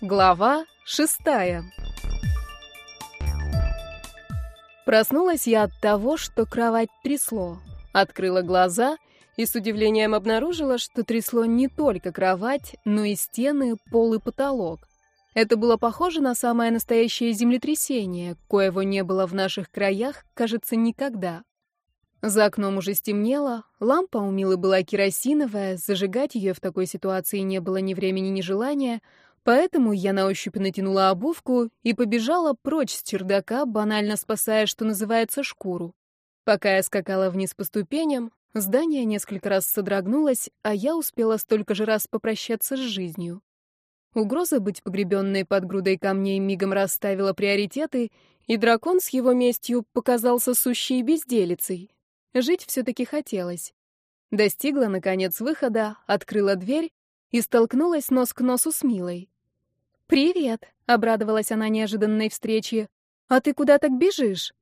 Глава шестая. Проснулась я от того, что кровать трясло. Открыла глаза и с удивлением обнаружила, что трясло не только кровать, но и стены, пол и потолок. Это было похоже на самое настоящее землетрясение, коего не было в наших краях, кажется, никогда. За окном уже стемнело, лампа у Милы была керосиновая, зажигать ее в такой ситуации не было ни времени, ни желания — Поэтому я на ощупь натянула обувку и побежала прочь с чердака, банально спасая, что называется, шкуру. Пока я скакала вниз по ступеням, здание несколько раз содрогнулось, а я успела столько же раз попрощаться с жизнью. Угроза быть погребенной под грудой камней мигом расставила приоритеты, и дракон с его местью показался сущей безделицей. Жить все-таки хотелось. Достигла, наконец, выхода, открыла дверь и столкнулась нос к носу с Милой. «Привет!» — обрадовалась она неожиданной встрече. «А ты куда так бежишь?»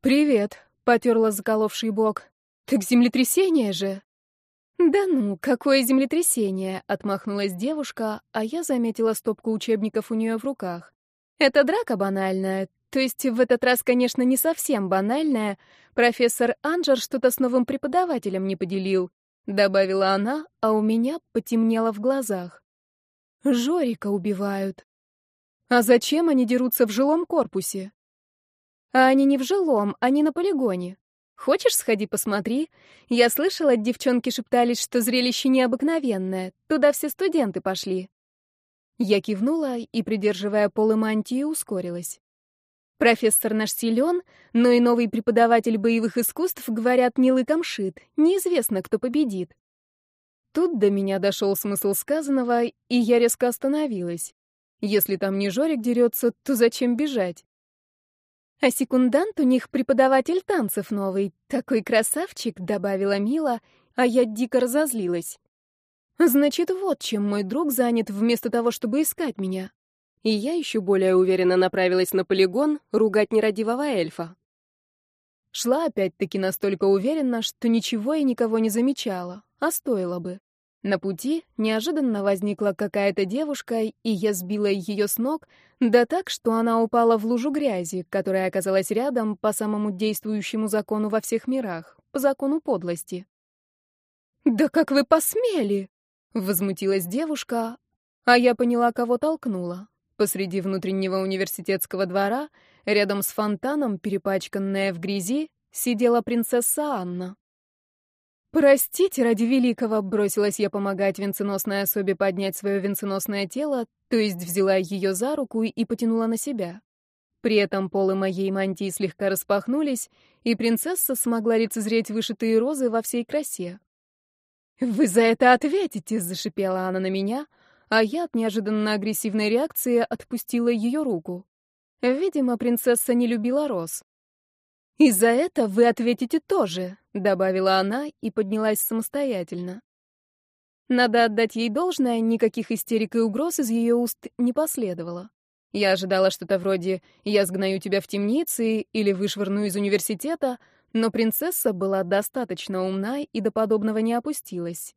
«Привет!» — потерла заколовший бок. «Так землетрясение же!» «Да ну, какое землетрясение!» — отмахнулась девушка, а я заметила стопку учебников у нее в руках. «Это драка банальная, то есть в этот раз, конечно, не совсем банальная. Профессор Анджер что-то с новым преподавателем не поделил», — добавила она, а у меня потемнело в глазах. Жорика убивают. А зачем они дерутся в жилом корпусе? А они не в жилом, они на полигоне. Хочешь, сходи посмотри? Я слышала, девчонки шептались, что зрелище необыкновенное. Туда все студенты пошли. Я кивнула и, придерживая полы мантии, ускорилась. Профессор наш силен, но и новый преподаватель боевых искусств, говорят, не лыком шит, неизвестно, кто победит. Тут до меня дошел смысл сказанного, и я резко остановилась. Если там не Жорик дерется, то зачем бежать? А секундант у них преподаватель танцев новый. Такой красавчик, добавила Мила, а я дико разозлилась. Значит, вот чем мой друг занят вместо того, чтобы искать меня. И я еще более уверенно направилась на полигон ругать нерадивого эльфа. Шла опять-таки настолько уверенно, что ничего и никого не замечала, а стоило бы. На пути неожиданно возникла какая-то девушка, и я сбила ее с ног, да так, что она упала в лужу грязи, которая оказалась рядом по самому действующему закону во всех мирах, по закону подлости. «Да как вы посмели!» — возмутилась девушка, а я поняла, кого толкнула. Посреди внутреннего университетского двора — Рядом с фонтаном, перепачканная в грязи, сидела принцесса Анна. «Простите, ради великого!» — бросилась я помогать венценосной особе поднять свое венценосное тело, то есть взяла ее за руку и потянула на себя. При этом полы моей мантии слегка распахнулись, и принцесса смогла лицезреть вышитые розы во всей красе. «Вы за это ответите!» — зашипела она на меня, а я от неожиданно агрессивной реакции отпустила ее руку. Видимо, принцесса не любила роз. «И за это вы ответите тоже», — добавила она и поднялась самостоятельно. Надо отдать ей должное, никаких истерик и угроз из ее уст не последовало. Я ожидала что-то вроде «я сгною тебя в темнице» или «вышвырну из университета», но принцесса была достаточно умна и до подобного не опустилась.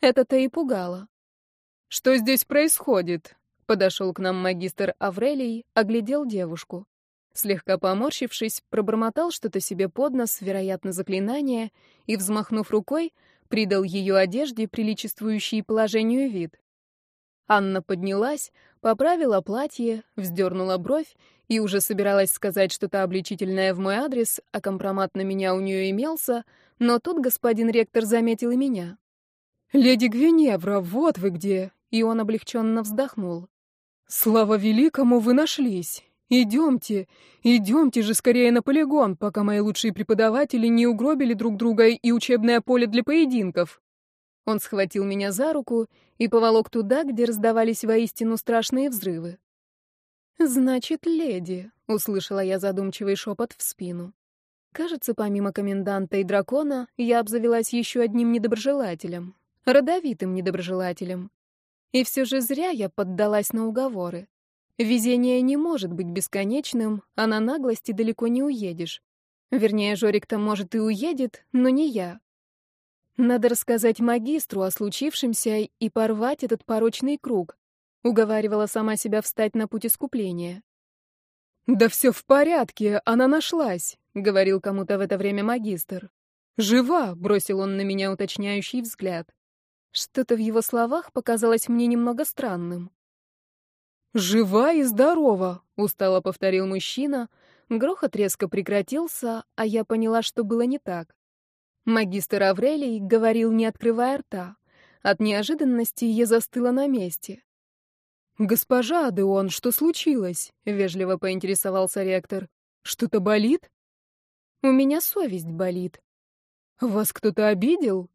Это-то и пугало. «Что здесь происходит?» Подошел к нам магистр Аврелий, оглядел девушку. Слегка поморщившись, пробормотал что-то себе под нос, вероятно, заклинание, и, взмахнув рукой, придал ее одежде приличествующий положению вид. Анна поднялась, поправила платье, вздернула бровь и уже собиралась сказать что-то обличительное в мой адрес, а компромат на меня у нее имелся, но тут господин ректор заметил и меня. «Леди Гвиневра, вот вы где!» И он облегченно вздохнул. Слава великому, вы нашлись. Идемте, идемте же скорее на полигон, пока мои лучшие преподаватели не угробили друг друга и учебное поле для поединков. Он схватил меня за руку и поволок туда, где раздавались воистину страшные взрывы. «Значит, леди», — услышала я задумчивый шепот в спину. Кажется, помимо коменданта и дракона, я обзавелась еще одним недоброжелателем. Родовитым недоброжелателем. И все же зря я поддалась на уговоры. Везение не может быть бесконечным, а на наглости далеко не уедешь. Вернее, Жорик-то, может, и уедет, но не я. Надо рассказать магистру о случившемся и порвать этот порочный круг. Уговаривала сама себя встать на путь искупления. «Да все в порядке, она нашлась», — говорил кому-то в это время магистр. «Жива», — бросил он на меня уточняющий взгляд. Что-то в его словах показалось мне немного странным. «Жива и здорова!» — устало повторил мужчина. Грохот резко прекратился, а я поняла, что было не так. Магистр Аврелий говорил, не открывая рта. От неожиданности я застыла на месте. «Госпожа Адеон, что случилось?» — вежливо поинтересовался ректор. «Что-то болит?» «У меня совесть болит». «Вас кто-то обидел?»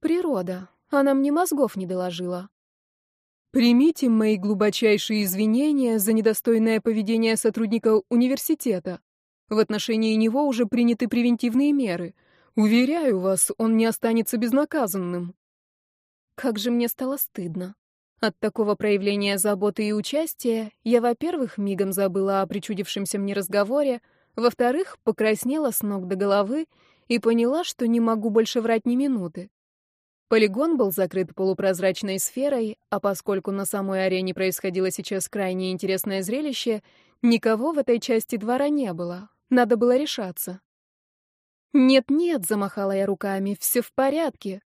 «Природа. Она мне мозгов не доложила. Примите мои глубочайшие извинения за недостойное поведение сотрудника университета. В отношении него уже приняты превентивные меры. Уверяю вас, он не останется безнаказанным. Как же мне стало стыдно. От такого проявления заботы и участия я, во-первых, мигом забыла о причудившемся мне разговоре, во-вторых, покраснела с ног до головы и поняла, что не могу больше врать ни минуты. Полигон был закрыт полупрозрачной сферой, а поскольку на самой арене происходило сейчас крайне интересное зрелище, никого в этой части двора не было. Надо было решаться. «Нет-нет», — замахала я руками, — «все в порядке».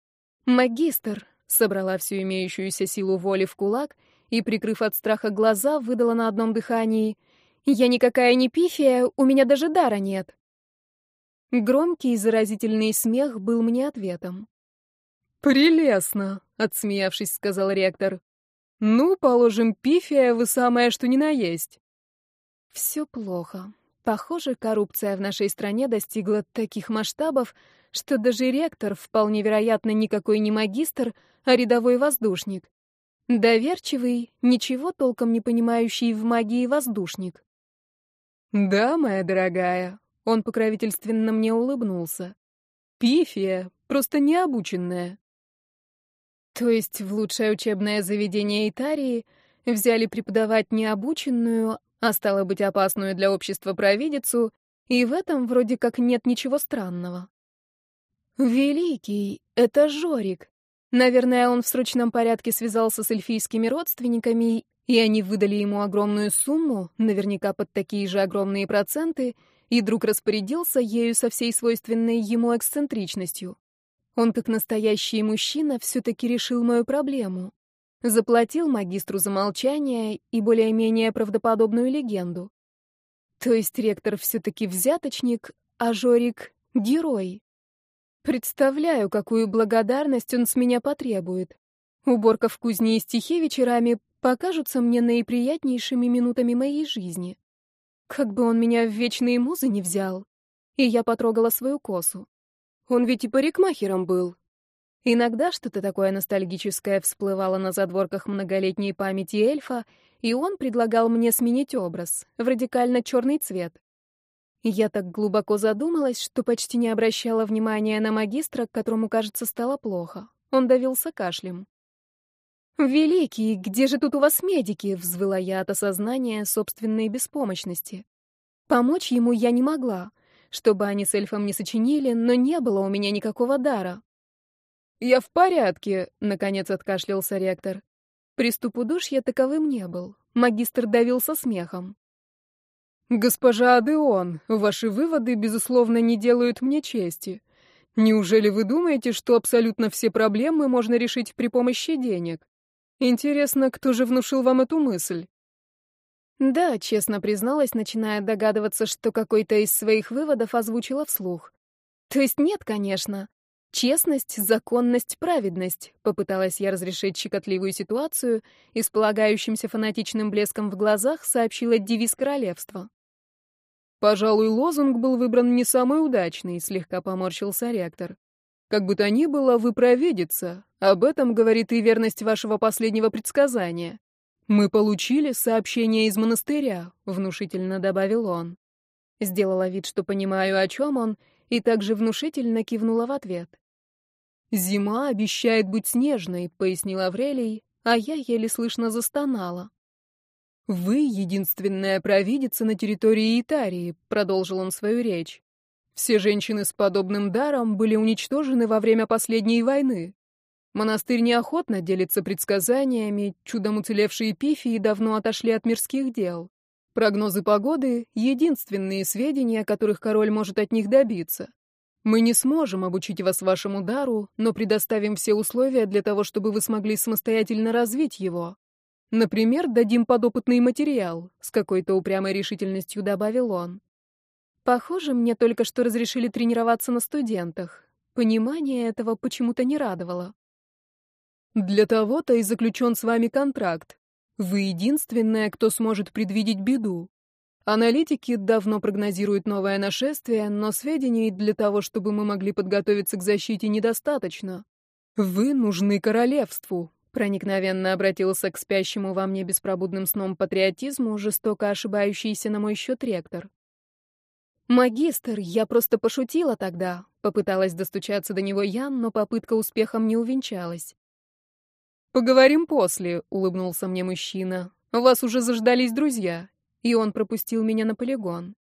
«Магистр», — собрала всю имеющуюся силу воли в кулак и, прикрыв от страха глаза, выдала на одном дыхании. «Я никакая не пифия, у меня даже дара нет». Громкий и заразительный смех был мне ответом. «Прелестно!» — отсмеявшись, сказал ректор. «Ну, положим, пифия вы самое что ни на есть». «Все плохо. Похоже, коррупция в нашей стране достигла таких масштабов, что даже ректор, вполне вероятно, никакой не магистр, а рядовой воздушник. Доверчивый, ничего толком не понимающий в магии воздушник». «Да, моя дорогая», — он покровительственно мне улыбнулся. «Пифия, просто необученная. То есть в лучшее учебное заведение Итарии взяли преподавать необученную, а стало быть опасную для общества провидицу, и в этом вроде как нет ничего странного. Великий, это Жорик. Наверное, он в срочном порядке связался с эльфийскими родственниками, и они выдали ему огромную сумму, наверняка под такие же огромные проценты, и Он, как настоящий мужчина, все-таки решил мою проблему. Заплатил магистру за молчание и более-менее правдоподобную легенду. То есть ректор все-таки взяточник, а Жорик — герой. Представляю, какую благодарность он с меня потребует. Уборка в кузне и стихи вечерами покажутся мне наиприятнейшими минутами моей жизни. Как бы он меня в вечные музы не взял. И я потрогала свою косу. Он ведь и парикмахером был. Иногда что-то такое ностальгическое всплывало на задворках многолетней памяти эльфа, и он предлагал мне сменить образ в радикально черный цвет. Я так глубоко задумалась, что почти не обращала внимания на магистра, которому, кажется, стало плохо. Он давился кашлем. «Великий, где же тут у вас медики?» — взвыла я от осознания собственной беспомощности. Помочь ему я не могла чтобы они с эльфом не сочинили, но не было у меня никакого дара. «Я в порядке», — наконец откашлялся ректор. Приступ удушья таковым не был. Магистр давился смехом. «Госпожа Адеон, ваши выводы, безусловно, не делают мне чести. Неужели вы думаете, что абсолютно все проблемы можно решить при помощи денег? Интересно, кто же внушил вам эту мысль?» Да, честно призналась, начиная догадываться, что какой-то из своих выводов озвучила вслух. То есть нет, конечно. Честность, законность, праведность. Попыталась я разрешить щекотливую ситуацию и с полагающимся фанатичным блеском в глазах сообщила девиз королевства. Пожалуй, лозунг был выбран не самый удачный, слегка поморщился ректор. Как бы то ни было, вы провидица. Об этом говорит и верность вашего последнего предсказания. «Мы получили сообщение из монастыря», — внушительно добавил он. Сделала вид, что понимаю, о чем он, и также внушительно кивнула в ответ. «Зима обещает быть снежной», — пояснил Аврелий, а я еле слышно застонала. «Вы единственная провидица на территории Итарии», — продолжил он свою речь. «Все женщины с подобным даром были уничтожены во время последней войны. Монастырь неохотно делится предсказаниями, чудом уцелевшие пифии давно отошли от мирских дел. Прогнозы погоды — единственные сведения, которых король может от них добиться. Мы не сможем обучить вас вашему дару, но предоставим все условия для того, чтобы вы смогли самостоятельно развить его. Например, дадим подопытный материал, с какой-то упрямой решительностью добавил он. Похоже, мне только что разрешили тренироваться на студентах. Понимание этого почему-то не радовало. Для того-то и заключен с вами контракт. Вы единственная, кто сможет предвидеть беду. Аналитики давно прогнозируют новое нашествие, но сведений для того, чтобы мы могли подготовиться к защите, недостаточно. Вы нужны королевству, проникновенно обратился к спящему во мне беспробудным сном патриотизму, жестоко ошибающийся на мой счет ректор. «Магистр, я просто пошутила тогда», — попыталась достучаться до него я, но попытка успехом не увенчалась. «Поговорим после», — улыбнулся мне мужчина. «Вас уже заждались друзья». И он пропустил меня на полигон.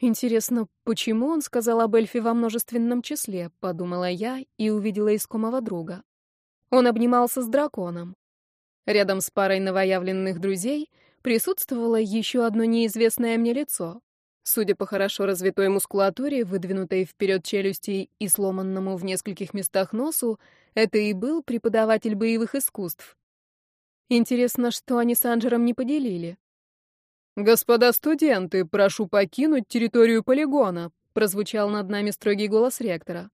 «Интересно, почему он сказал об эльфе во множественном числе?» — подумала я и увидела искомого друга. Он обнимался с драконом. Рядом с парой новоявленных друзей присутствовало еще одно неизвестное мне лицо. Судя по хорошо развитой мускулатуре, выдвинутой вперед челюстей и сломанному в нескольких местах носу, это и был преподаватель боевых искусств. Интересно, что они с Анджером не поделили. «Господа студенты, прошу покинуть территорию полигона», прозвучал над нами строгий голос ректора.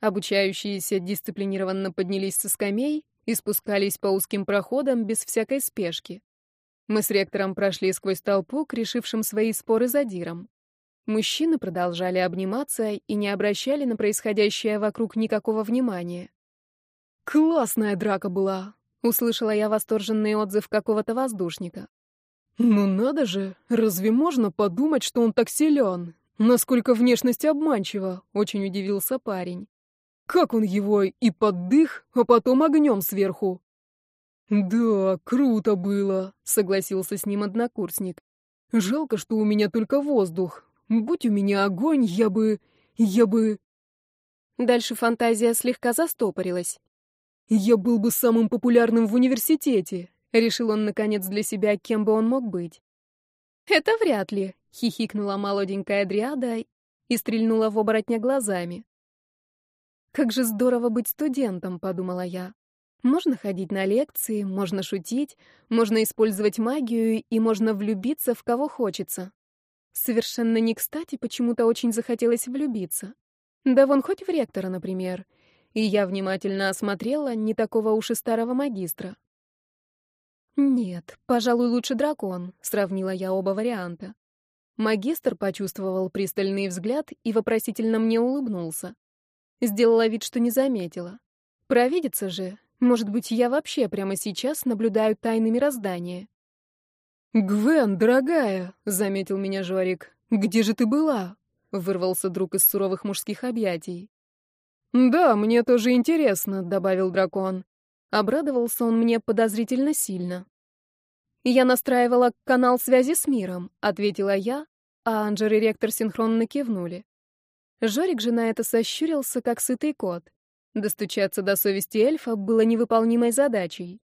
Обучающиеся дисциплинированно поднялись со скамей и спускались по узким проходам без всякой спешки. Мы с ректором прошли сквозь толпу к решившим свои споры задирам. Мужчины продолжали обниматься и не обращали на происходящее вокруг никакого внимания. «Классная драка была!» — услышала я восторженный отзыв какого-то воздушника. «Ну надо же! Разве можно подумать, что он так силен? Насколько внешность обманчива!» — очень удивился парень. «Как он его и поддых, а потом огнем сверху!» «Да, круто было», — согласился с ним однокурсник. «Жалко, что у меня только воздух. Будь у меня огонь, я бы... я бы...» Дальше фантазия слегка застопорилась. «Я был бы самым популярным в университете», — решил он, наконец, для себя, кем бы он мог быть. «Это вряд ли», — хихикнула молоденькая дриада и стрельнула в оборотня глазами. «Как же здорово быть студентом», — подумала я. Можно ходить на лекции, можно шутить, можно использовать магию и можно влюбиться в кого хочется. Совершенно не кстати почему-то очень захотелось влюбиться. Да вон хоть в ректора, например. И я внимательно осмотрела не такого уж и старого магистра. «Нет, пожалуй, лучше дракон», — сравнила я оба варианта. Магистр почувствовал пристальный взгляд и вопросительно мне улыбнулся. Сделала вид, что не заметила. Провидится же, может быть, я вообще прямо сейчас наблюдаю тайны мироздания. «Гвен, дорогая!» — заметил меня Жорик. «Где же ты была?» — вырвался друг из суровых мужских объятий. «Да, мне тоже интересно», — добавил дракон. Обрадовался он мне подозрительно сильно. «Я настраивала канал связи с миром», — ответила я, а Анджер и ректор синхронно кивнули. Жорик же на это сощурился, как сытый кот. Достучаться до совести эльфа было невыполнимой задачей.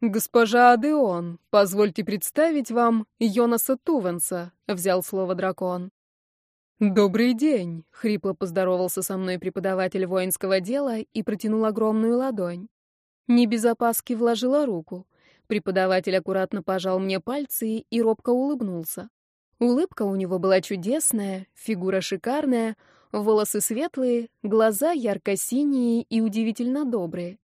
«Госпожа Адеон, позвольте представить вам Йонаса Тувенса», — взял слово дракон. «Добрый день», — хрипло поздоровался со мной преподаватель воинского дела и протянул огромную ладонь. Не без опаски вложила руку. Преподаватель аккуратно пожал мне пальцы и робко улыбнулся. Улыбка у него была чудесная, фигура шикарная — Волосы светлые, глаза ярко-синие и удивительно добрые.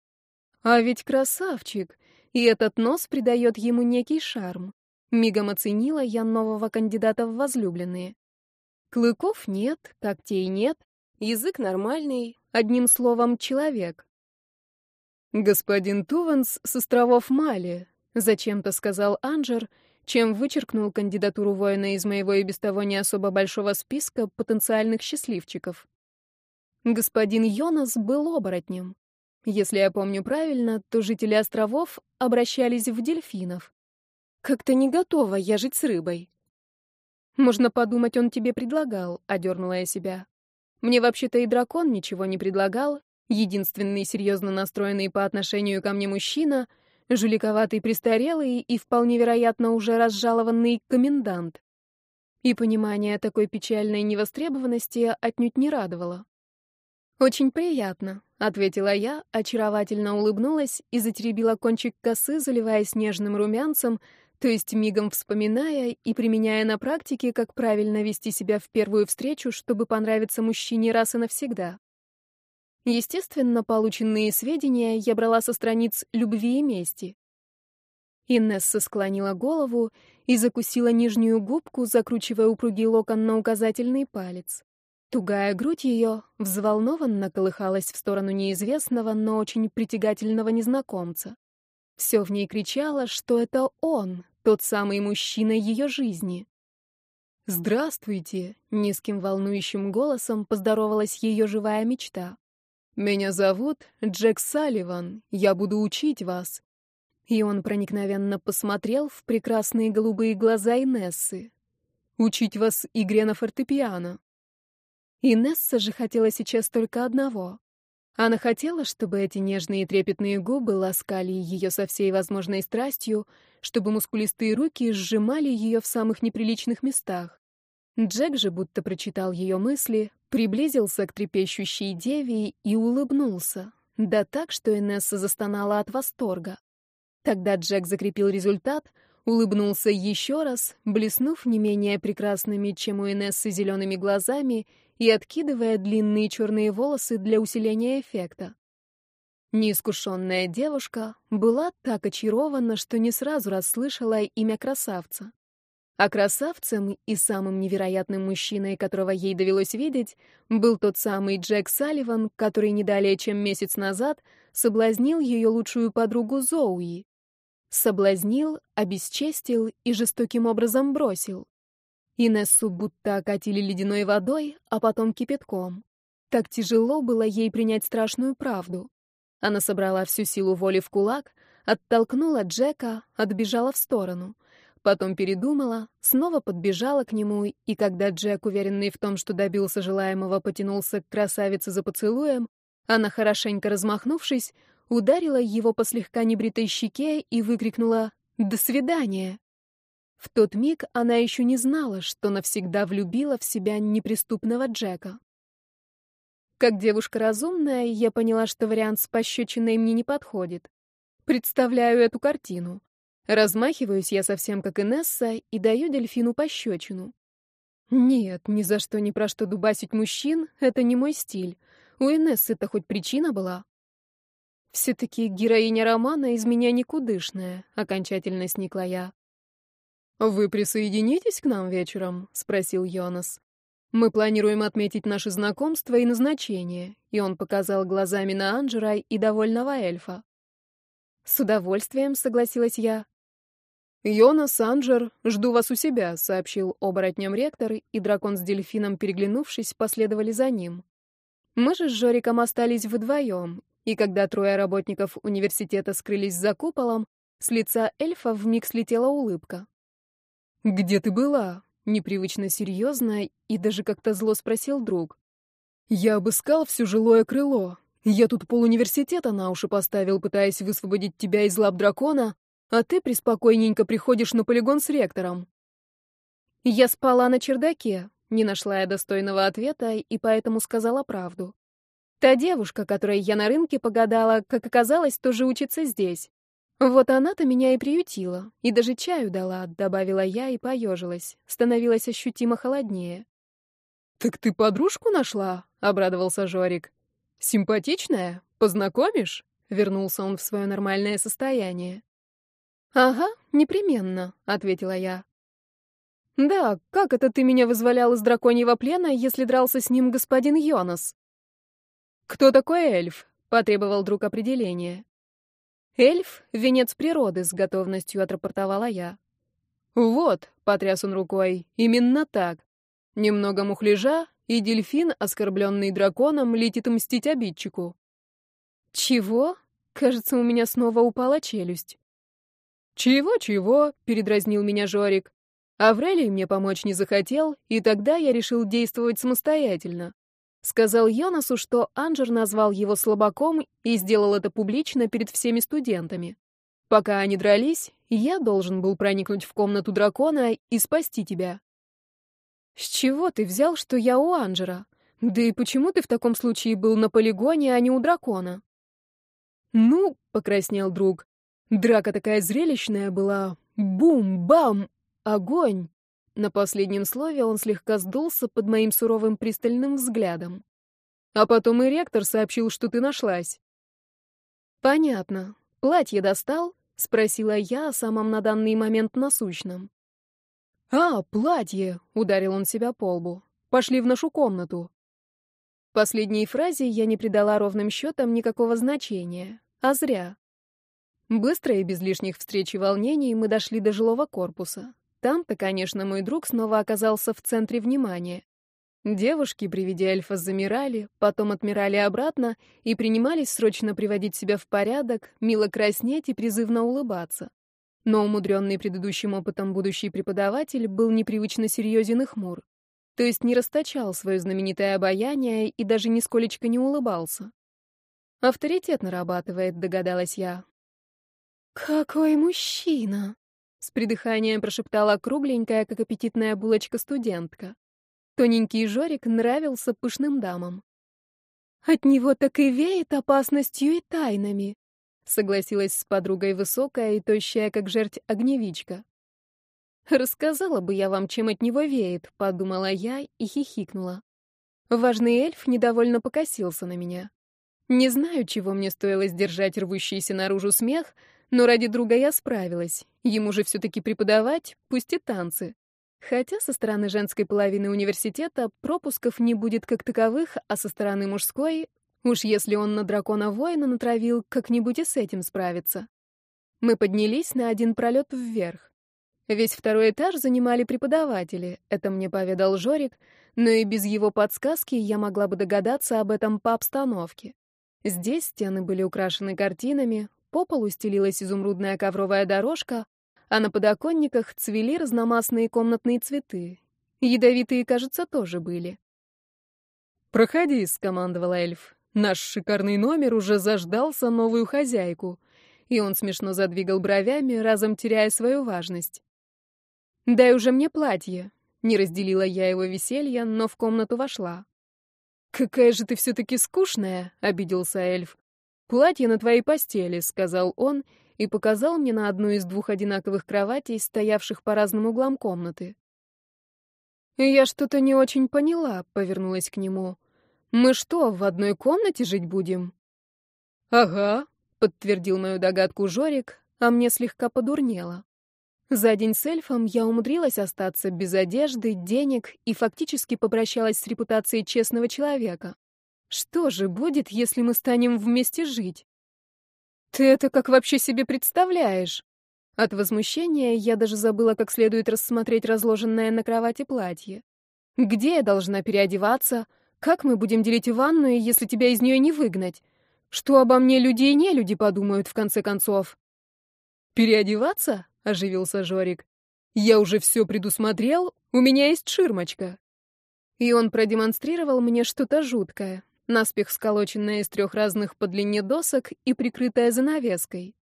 А ведь красавчик! И этот нос придает ему некий шарм. Мигом оценила я нового кандидата в возлюбленные. Клыков нет, когтей нет, язык нормальный, одним словом, человек. «Господин Туванс с островов Мали», — зачем-то сказал Анджер — чем вычеркнул кандидатуру воина из моего и без того не особо большого списка потенциальных счастливчиков. Господин Йонас был оборотнем. Если я помню правильно, то жители островов обращались в дельфинов. «Как-то не готова я жить с рыбой». «Можно подумать, он тебе предлагал», — одернула я себя. «Мне вообще-то и дракон ничего не предлагал. Единственный серьезно настроенный по отношению ко мне мужчина — Жуликоватый престарелый и, вполне вероятно, уже разжалованный комендант. И понимание такой печальной невостребованности отнюдь не радовало. «Очень приятно», — ответила я, очаровательно улыбнулась и затеребила кончик косы, заливаясь нежным румянцем, то есть мигом вспоминая и применяя на практике, как правильно вести себя в первую встречу, чтобы понравиться мужчине раз и навсегда. Естественно, полученные сведения я брала со страниц «Любви и мести». Инесса склонила голову и закусила нижнюю губку, закручивая упругий локон на указательный палец. Тугая грудь ее взволнованно колыхалась в сторону неизвестного, но очень притягательного незнакомца. Все в ней кричало, что это он, тот самый мужчина ее жизни. «Здравствуйте!» — низким волнующим голосом поздоровалась ее живая мечта меня зовут Джек Салливан, я буду учить вас». И он проникновенно посмотрел в прекрасные голубые глаза Инессы. «Учить вас игре на фортепиано». Инесса же хотела сейчас только одного. Она хотела, чтобы эти нежные и трепетные губы ласкали ее со всей возможной страстью, чтобы мускулистые руки сжимали ее в самых неприличных местах. Джек же будто прочитал ее мысли, приблизился к трепещущей деве и улыбнулся. Да так, что Энесса застонала от восторга. Тогда Джек закрепил результат, улыбнулся еще раз, блеснув не менее прекрасными, чем у Энессы, зелеными глазами, и откидывая длинные черные волосы для усиления эффекта. Неискушенная девушка была так очарована, что не сразу расслышала имя красавца. А красавцем и самым невероятным мужчиной, которого ей довелось видеть, был тот самый Джек Салливан, который не далее, чем месяц назад, соблазнил ее лучшую подругу Зоуи. Соблазнил, обесчестил и жестоким образом бросил. Инессу будто окатили ледяной водой, а потом кипятком. Так тяжело было ей принять страшную правду. Она собрала всю силу воли в кулак, оттолкнула Джека, отбежала в сторону — Потом передумала, снова подбежала к нему, и когда Джек, уверенный в том, что добился желаемого, потянулся к красавице за поцелуем, она, хорошенько размахнувшись, ударила его по слегка небритой щеке и выкрикнула «До свидания!». В тот миг она еще не знала, что навсегда влюбила в себя неприступного Джека. Как девушка разумная, я поняла, что вариант с пощечиной мне не подходит. Представляю эту картину. Размахиваюсь я совсем как Инесса и даю дельфину пощечину. Нет, ни за что ни про что дубасить мужчин — это не мой стиль. У Инессы-то хоть причина была. Все-таки героиня романа из меня никудышная, — окончательно сникла я. «Вы присоединитесь к нам вечером?» — спросил Йонас. «Мы планируем отметить наше знакомство и назначение», — и он показал глазами на Анджера и довольного эльфа. С удовольствием согласилась я. «Йона, Санджер, жду вас у себя», — сообщил оборотням ректор, и дракон с дельфином, переглянувшись, последовали за ним. Мы же с Жориком остались вдвоем, и когда трое работников университета скрылись за куполом, с лица эльфа вмиг слетела улыбка. «Где ты была?» — непривычно серьезно и даже как-то зло спросил друг. «Я обыскал все жилое крыло. Я тут полуниверситета на уши поставил, пытаясь высвободить тебя из лап дракона, а ты приспокойненько приходишь на полигон с ректором. Я спала на чердаке, не нашла я достойного ответа и поэтому сказала правду. Та девушка, которой я на рынке погадала, как оказалось, тоже учится здесь. Вот она-то меня и приютила, и даже чаю дала, добавила я и поежилась, становилась ощутимо холоднее. «Так ты подружку нашла?» — обрадовался Жорик. «Симпатичная? Познакомишь?» — вернулся он в свое нормальное состояние. «Ага, непременно», — ответила я. «Да, как это ты меня вызволял из драконьего плена, если дрался с ним господин Йонас?» «Кто такой эльф?» — потребовал друг определения. «Эльф — венец природы», — с готовностью отрапортовала я. «Вот», — потряс он рукой, — «именно так. Немного мухляжа, и дельфин, оскорбленный драконом, летит мстить обидчику». «Чего?» Кажется, у меня снова упала челюсть. «Чего, чего?» — передразнил меня Жорик. Аврелий мне помочь не захотел, и тогда я решил действовать самостоятельно. Сказал Йонасу, что Анжер назвал его слабаком и сделал это публично перед всеми студентами. Пока они дрались, я должен был проникнуть в комнату дракона и спасти тебя. «С чего ты взял, что я у Анжера? Да и почему ты в таком случае был на полигоне, а не у дракона?» «Ну», — покраснел друг, Драка такая зрелищная была. Бум-бам! Огонь! На последнем слове он слегка сдулся под моим суровым пристальным взглядом. А потом и ректор сообщил, что ты нашлась. Понятно. Платье достал? Спросила я о самом на данный момент насущном. «А, платье!» — ударил он себя по лбу. «Пошли в нашу комнату». Последней фразе я не придала ровным счетам никакого значения, а зря. Быстро и без лишних встреч и волнений мы дошли до жилого корпуса. Там-то, конечно, мой друг снова оказался в центре внимания. Девушки при виде эльфа замирали, потом отмирали обратно и принимались срочно приводить себя в порядок, мило краснеть и призывно улыбаться. Но умудренный предыдущим опытом будущий преподаватель был непривычно серьезен и хмур. То есть не расточал свое знаменитое обаяние и даже нисколечко не улыбался. «Авторитет нарабатывает», — догадалась я. «Какой мужчина!» — с придыханием прошептала кругленькая, как аппетитная булочка-студентка. Тоненький Жорик нравился пышным дамам. «От него так и веет опасностью и тайнами», — согласилась с подругой высокая и тощая, как жерть огневичка. «Рассказала бы я вам, чем от него веет», — подумала я и хихикнула. Важный эльф недовольно покосился на меня. Не знаю, чего мне стоило сдержать рвущийся наружу смех — но ради друга я справилась. Ему же все-таки преподавать, пусть и танцы. Хотя со стороны женской половины университета пропусков не будет как таковых, а со стороны мужской Уж если он на дракона-воина натравил, как-нибудь и с этим справится. Мы поднялись на один пролет вверх. Весь второй этаж занимали преподаватели, это мне поведал Жорик, но и без его подсказки я могла бы догадаться об этом по обстановке. Здесь стены были украшены картинами, по полу стелилась изумрудная ковровая дорожка, а на подоконниках цвели разномастные комнатные цветы. Ядовитые, кажется, тоже были. «Проходи», — скомандовал эльф. «Наш шикарный номер уже заждался новую хозяйку». И он смешно задвигал бровями, разом теряя свою важность. «Дай уже мне платье». Не разделила я его веселье, но в комнату вошла. «Какая же ты все-таки скучная», — обиделся эльф. «Платье на твоей постели», — сказал он и показал мне на одну из двух одинаковых кроватей, стоявших по разным углам комнаты. «Я что-то не очень поняла», — повернулась к нему. «Мы что, в одной комнате жить будем?» «Ага», — подтвердил мою догадку Жорик, а мне слегка подурнело. За день с эльфом я умудрилась остаться без одежды, денег и фактически попрощалась с репутацией честного человека. Что же будет, если мы станем вместе жить? Ты это как вообще себе представляешь? От возмущения я даже забыла, как следует рассмотреть разложенное на кровати платье. Где я должна переодеваться? Как мы будем делить ванную, если тебя из нее не выгнать? Что обо мне люди и не люди подумают в конце концов? Переодеваться? оживился Жорик. Я уже все предусмотрел, у меня есть ширмочка. И он продемонстрировал мне что-то жуткое наспех сколоченная из трех разных по длине досок и прикрытая занавеской.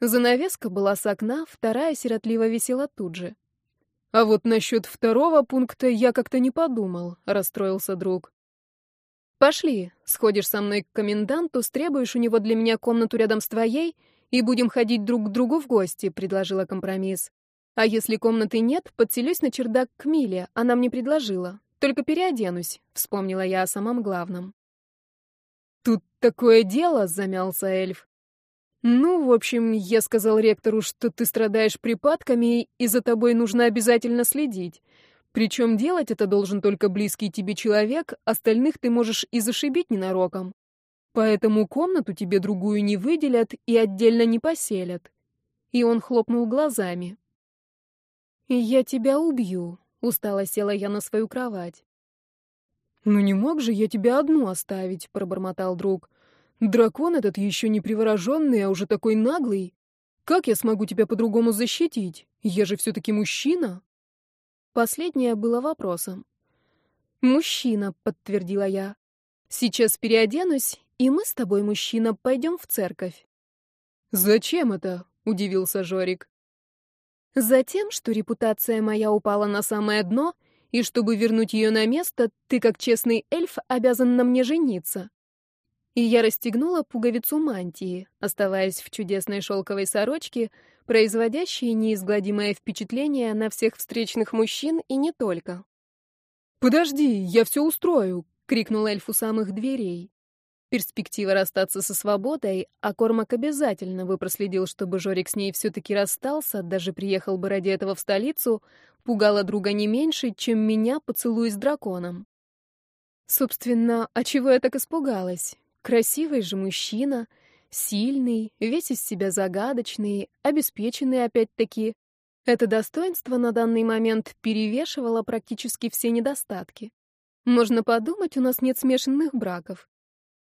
Занавеска была с окна, вторая сиротливо висела тут же. «А вот насчет второго пункта я как-то не подумал», — расстроился друг. «Пошли, сходишь со мной к коменданту, стребуешь у него для меня комнату рядом с твоей, и будем ходить друг к другу в гости», — предложила компромисс. «А если комнаты нет, подселюсь на чердак к Миле, она мне предложила. Только переоденусь», — вспомнила я о самом главном. Тут такое дело, замялся эльф. Ну, в общем, я сказал ректору, что ты страдаешь припадками, и за тобой нужно обязательно следить. Причем делать это должен только близкий тебе человек, остальных ты можешь и зашибить ненароком. Поэтому комнату тебе другую не выделят и отдельно не поселят. И он хлопнул глазами. «Я тебя убью», — устало села я на свою кровать. «Ну не мог же я тебя одну оставить», — пробормотал друг. «Дракон этот еще не привороженный, а уже такой наглый. Как я смогу тебя по-другому защитить? Я же все-таки мужчина». Последнее было вопросом. «Мужчина», — подтвердила я. «Сейчас переоденусь, и мы с тобой, мужчина, пойдем в церковь». «Зачем это?» — удивился Жорик. «Затем, что репутация моя упала на самое дно, и чтобы вернуть ее на место, ты, как честный эльф, обязан на мне жениться. И я расстегнула пуговицу мантии, оставаясь в чудесной шелковой сорочке, производящей неизгладимое впечатление на всех встречных мужчин и не только. «Подожди, я все устрою!» — крикнул эльф у самых дверей. Перспектива расстаться со свободой, а Кормак обязательно выпроследил, чтобы Жорик с ней все-таки расстался, даже приехал бы ради этого в столицу, пугала друга не меньше, чем меня поцелуй с драконом. Собственно, а чего я так испугалась? Красивый же мужчина, сильный, весь из себя загадочный, обеспеченный опять-таки. Это достоинство на данный момент перевешивало практически все недостатки. Можно подумать, у нас нет смешанных браков.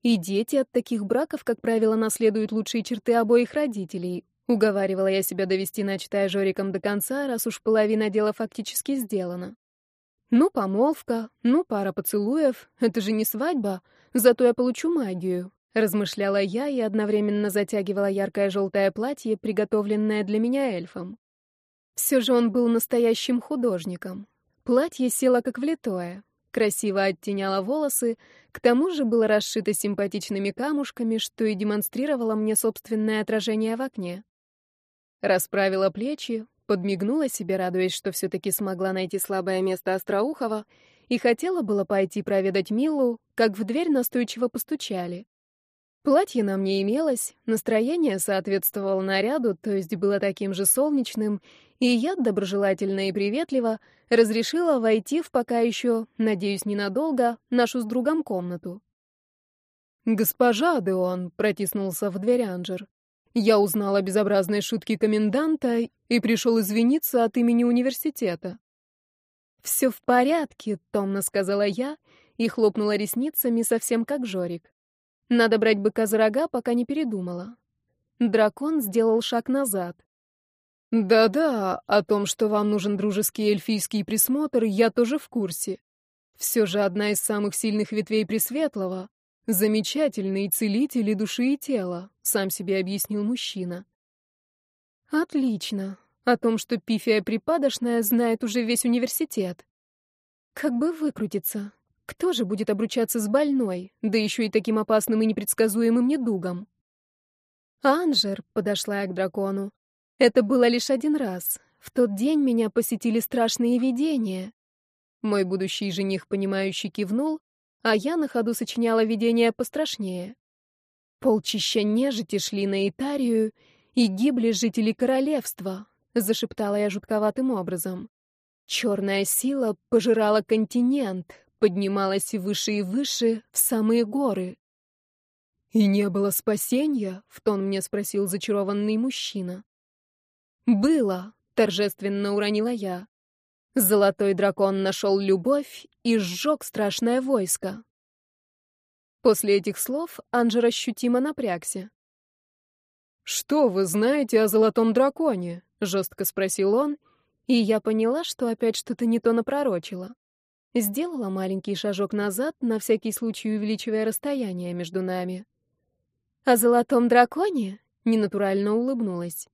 И дети от таких браков, как правило, наследуют лучшие черты обоих родителей, Уговаривала я себя довести начатое Жориком до конца, раз уж половина дела фактически сделана. Ну, помолвка, ну, пара поцелуев, это же не свадьба, зато я получу магию. Размышляла я и одновременно затягивала яркое желтое платье, приготовленное для меня эльфом. Все же он был настоящим художником. Платье село как влитое, красиво оттеняло волосы, к тому же было расшито симпатичными камушками, что и демонстрировало мне собственное отражение в окне. Расправила плечи, подмигнула себе, радуясь, что все-таки смогла найти слабое место Остроухова, и хотела было пойти проведать Миллу, как в дверь настойчиво постучали. Платье на мне имелось, настроение соответствовало наряду, то есть было таким же солнечным, и я доброжелательно и приветливо разрешила войти в пока еще, надеюсь, ненадолго, нашу с другом комнату. «Госпожа Деон», — протиснулся в дверь Анжер, я узнал об безобразной шутке коменданта и пришел извиниться от имени университета. «Все в порядке», — томно сказала я и хлопнула ресницами совсем как Жорик. Надо брать быка за рога, пока не передумала. Дракон сделал шаг назад. «Да-да, о том, что вам нужен дружеский эльфийский присмотр, я тоже в курсе. Все же одна из самых сильных ветвей Пресветлого. «Замечательные целители души и тела», — сам себе объяснил мужчина. «Отлично. О том, что пифия припадочная, знает уже весь университет. Как бы выкрутиться? Кто же будет обручаться с больной, да еще и таким опасным и непредсказуемым недугом?» «Анжер», — подошла я к дракону. «Это было лишь один раз. В тот день меня посетили страшные видения». Мой будущий жених, понимающий, кивнул, а я на ходу сочиняла видение пострашнее. Полчища нежити шли на Итарию, и гибли жители королевства, зашептала я жутковатым образом. Черная сила пожирала континент, поднималась выше и выше, в самые горы. «И не было спасения?» — в тон мне спросил зачарованный мужчина. «Было!» — торжественно уронила я. Золотой дракон нашел любовь и сжег страшное войско. После этих слов Анжер ощутимо напрягся. «Что вы знаете о золотом драконе?» — жестко спросил он, и я поняла, что опять что-то не то напророчила. Сделала маленький шажок назад, на всякий случай увеличивая расстояние между нами. «О золотом драконе?» — ненатурально улыбнулась.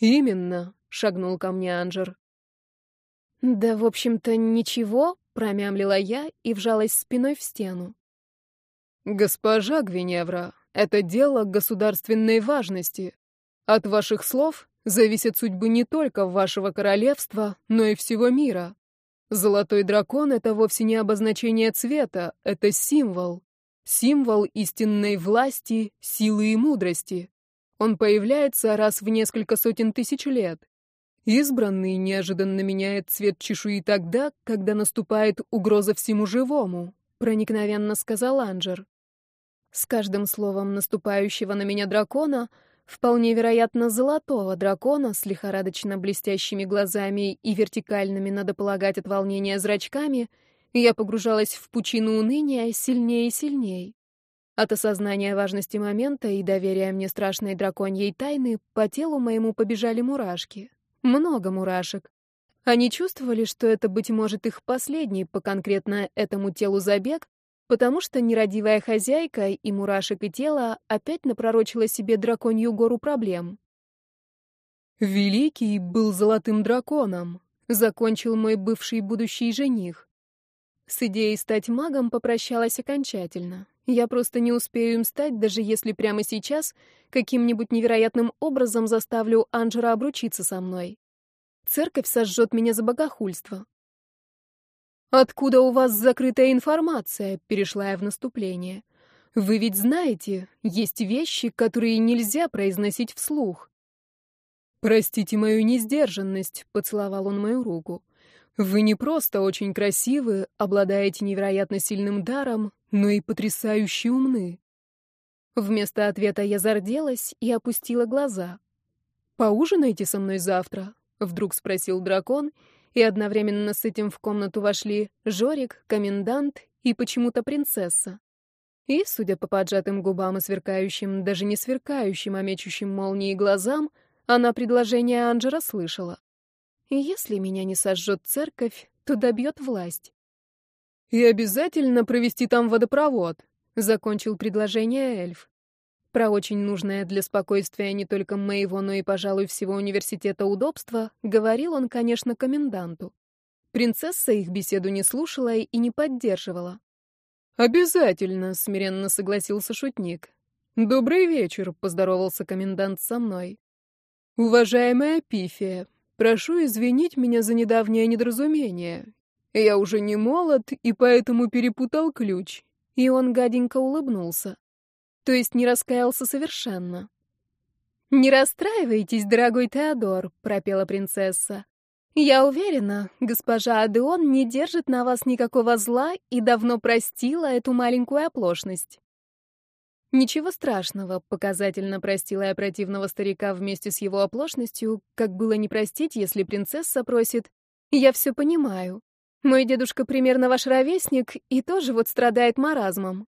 «Именно», — шагнул ко мне Анжер. «Да, в общем-то, ничего», — промямлила я и вжалась спиной в стену. «Госпожа Гвиневра, это дело государственной важности. От ваших слов зависит судьбы не только вашего королевства, но и всего мира. Золотой дракон — это вовсе не обозначение цвета, это символ. Символ истинной власти, силы и мудрости. Он появляется раз в несколько сотен тысяч лет. Избранный неожиданно меняет цвет чешуи тогда, когда наступает угроза всему живому, проникновенно сказал Анджер. С каждым словом наступающего на меня дракона, вполне вероятно, золотого дракона с лихорадочно блестящими глазами и вертикальными, надо полагать, от волнения зрачками, я погружалась в пучину уныния сильнее и сильнее. От осознания важности момента и доверия мне страшной драконьей тайны по телу моему побежали мурашки. Много мурашек. Они чувствовали, что это, быть может, их последний по конкретно этому телу забег, потому что нерадивая хозяйка и мурашек и тело опять напророчила себе драконью гору проблем. «Великий был золотым драконом», — закончил мой бывший будущий жених. С идеей стать магом попрощалась окончательно. Я просто не успею им стать, даже если прямо сейчас каким-нибудь невероятным образом заставлю Анжера обручиться со мной. Церковь сожжет меня за богохульство. «Откуда у вас закрытая информация?» — перешла я в наступление. «Вы ведь знаете, есть вещи, которые нельзя произносить вслух». «Простите мою несдержанность», — поцеловал он мою руку. «Вы не просто очень красивы, обладаете невероятно сильным даром, но «Ну и потрясающе умны. Вместо ответа я зарделась и опустила глаза. «Поужинайте со мной завтра?» — вдруг спросил дракон, и одновременно с этим в комнату вошли Жорик, комендант и почему-то принцесса. И, судя по поджатым губам и сверкающим, даже не сверкающим, а мечущим молнией глазам, она предложение Анджера слышала. «Если меня не сожжет церковь, то добьет власть. «И обязательно провести там водопровод», — закончил предложение эльф. Про очень нужное для спокойствия не только моего, но и, пожалуй, всего университета удобства говорил он, конечно, коменданту. Принцесса их беседу не слушала и не поддерживала. «Обязательно», — смиренно согласился шутник. «Добрый вечер», — поздоровался комендант со мной. «Уважаемая Пифия, прошу извинить меня за недавнее недоразумение. Я уже не молод, и поэтому перепутал ключ. И он гаденько улыбнулся. То есть не раскаялся совершенно. «Не расстраивайтесь, дорогой Теодор», — пропела принцесса. «Я уверена, госпожа Адеон не держит на вас никакого зла и давно простила эту маленькую оплошность». Ничего страшного, показательно простила я противного старика вместе с его оплошностью, как было не простить, если принцесса просит «Я все понимаю». Мой дедушка примерно ваш ровесник и тоже вот страдает маразмом.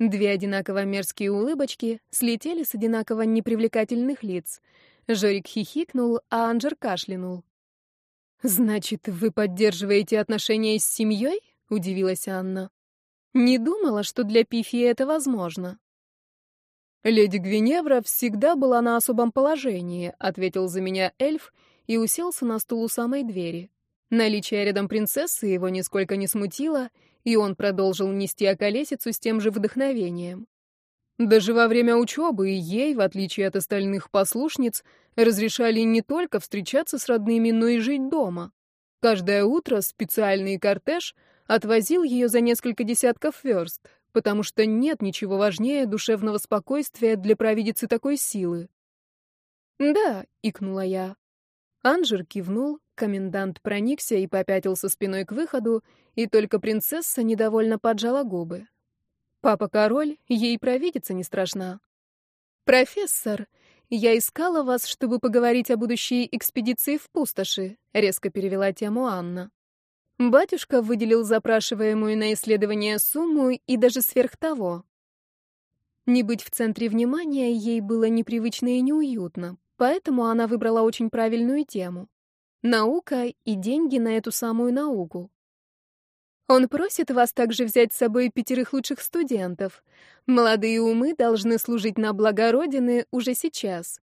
Две одинаково мерзкие улыбочки слетели с одинаково непривлекательных лиц. Жорик хихикнул, а Анжер кашлянул. «Значит, вы поддерживаете отношения с семьей?» — удивилась Анна. «Не думала, что для Пифи это возможно». «Леди Гвиневра всегда была на особом положении», — ответил за меня эльф и уселся на стул у самой двери. Наличие рядом принцессы его нисколько не смутило, и он продолжил нести околесицу с тем же вдохновением. Даже во время учебы ей, в отличие от остальных послушниц, разрешали не только встречаться с родными, но и жить дома. Каждое утро специальный кортеж отвозил ее за несколько десятков верст, потому что нет ничего важнее душевного спокойствия для провидицы такой силы. «Да», — икнула я. Анжер кивнул, Комендант проникся и попятился спиной к выходу, и только принцесса недовольно поджала губы. Папа-король, ей провидица не страшна. «Профессор, я искала вас, чтобы поговорить о будущей экспедиции в пустоши», — резко перевела тему Анна. Батюшка выделил запрашиваемую на исследование сумму и даже сверх того. Не быть в центре внимания ей было непривычно и неуютно, поэтому она выбрала очень правильную тему. Наука и деньги на эту самую науку. Он просит вас также взять с собой пятерых лучших студентов. Молодые умы должны служить на благо Родины уже сейчас.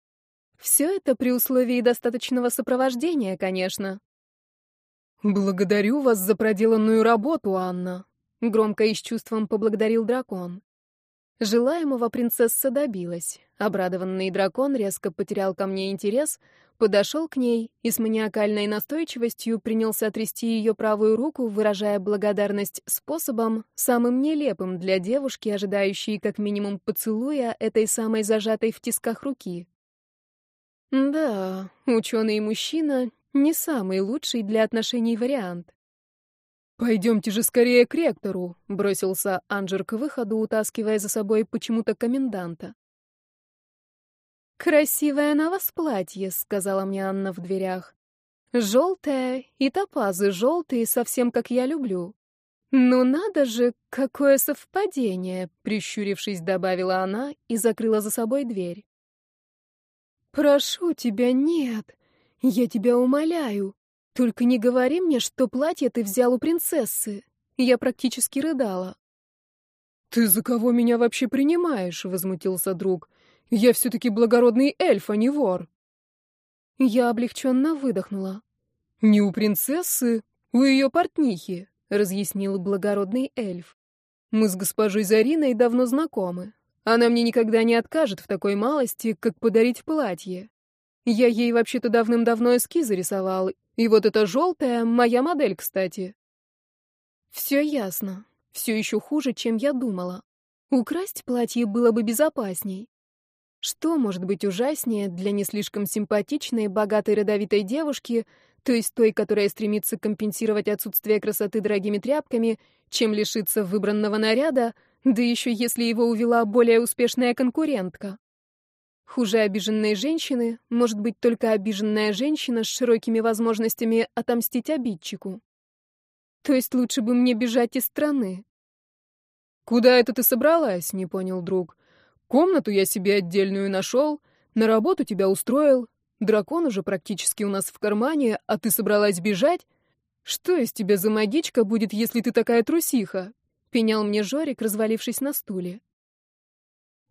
Все это при условии достаточного сопровождения, конечно. «Благодарю вас за проделанную работу, Анна», — громко и с чувством поблагодарил дракон. Желаемого принцесса добилась. Обрадованный дракон резко потерял ко мне интерес, подошел к ней и с маниакальной настойчивостью принялся трясти ее правую руку, выражая благодарность способом, самым нелепым для девушки, ожидающей как минимум поцелуя этой самой зажатой в тисках руки. Да, ученый мужчина — не самый лучший для отношений вариант. «Пойдемте же скорее к ректору», — бросился Анджер к выходу, утаскивая за собой почему-то коменданта. «Красивое на вас платье», — сказала мне Анна в дверях. «Желтое и топазы желтые, совсем как я люблю». «Ну надо же, какое совпадение!» — прищурившись, добавила она и закрыла за собой дверь. «Прошу тебя, нет! Я тебя умоляю! Только не говори мне, что платье ты взял у принцессы. Я практически рыдала. Ты за кого меня вообще принимаешь? возмутился друг. Я все таки благородный эльф, а не вор. Я облегченно выдохнула. Не у принцессы, у ее портнихи, разъяснил благородный эльф. Мы с госпожой Зариной давно знакомы. Она мне никогда не откажет в такой малости, как подарить платье. Я ей вообще-то давным-давно эскизы рисовал, и вот эта желтая — моя модель, кстати. Все ясно. Все еще хуже, чем я думала. Украсть платье было бы безопасней. Что может быть ужаснее для не слишком симпатичной, богатой, родовитой девушки, то есть той, которая стремится компенсировать отсутствие красоты дорогими тряпками, чем лишиться выбранного наряда, да еще если его увела более успешная конкурентка? Хуже обиженной женщины может быть только обиженная женщина с широкими возможностями отомстить обидчику. То есть лучше бы мне бежать из страны. «Куда это ты собралась?» — не понял друг. «Комнату я себе отдельную нашел, на работу тебя устроил. Дракон уже практически у нас в кармане, а ты собралась бежать? Что из тебя за магичка будет, если ты такая трусиха?» — пенял мне Жорик, развалившись на стуле.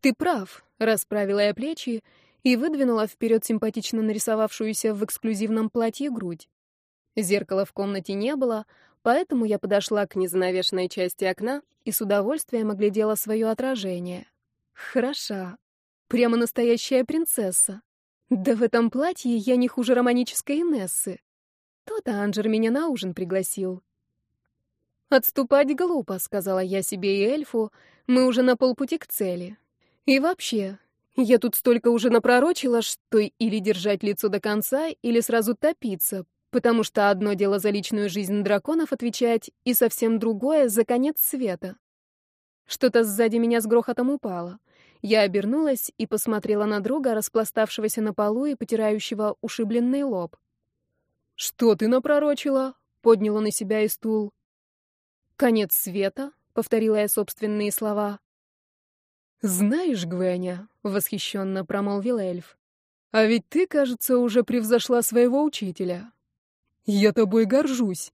«Ты прав», Расправила я плечи и выдвинула вперед симпатично нарисовавшуюся в эксклюзивном платье грудь. Зеркала в комнате не было, поэтому я подошла к незанавешенной части окна и с удовольствием оглядела свое отражение. Хороша. Прямо настоящая принцесса. Да в этом платье я не хуже романической Инессы. То-то Анджер меня на ужин пригласил. «Отступать глупо», — сказала я себе и эльфу, — «мы уже на полпути к цели. И вообще, я тут столько уже напророчила, что или держать лицо до конца, или сразу топиться, потому что одно дело за личную жизнь драконов отвечать, и совсем другое — за конец света. Что-то сзади меня с грохотом упало. Я обернулась и посмотрела на друга, распластавшегося на полу и потирающего ушибленный лоб. «Что ты напророчила?» — поднял на себя и стул. «Конец света», — повторила я собственные слова. «Знаешь, Гвеня», — восхищенно промолвил эльф, — «а ведь ты, кажется, уже превзошла своего учителя. Я тобой горжусь».